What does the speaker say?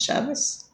chaves?